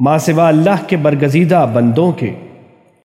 ماں سوا اللہ کے برگزیدہ بندوں کے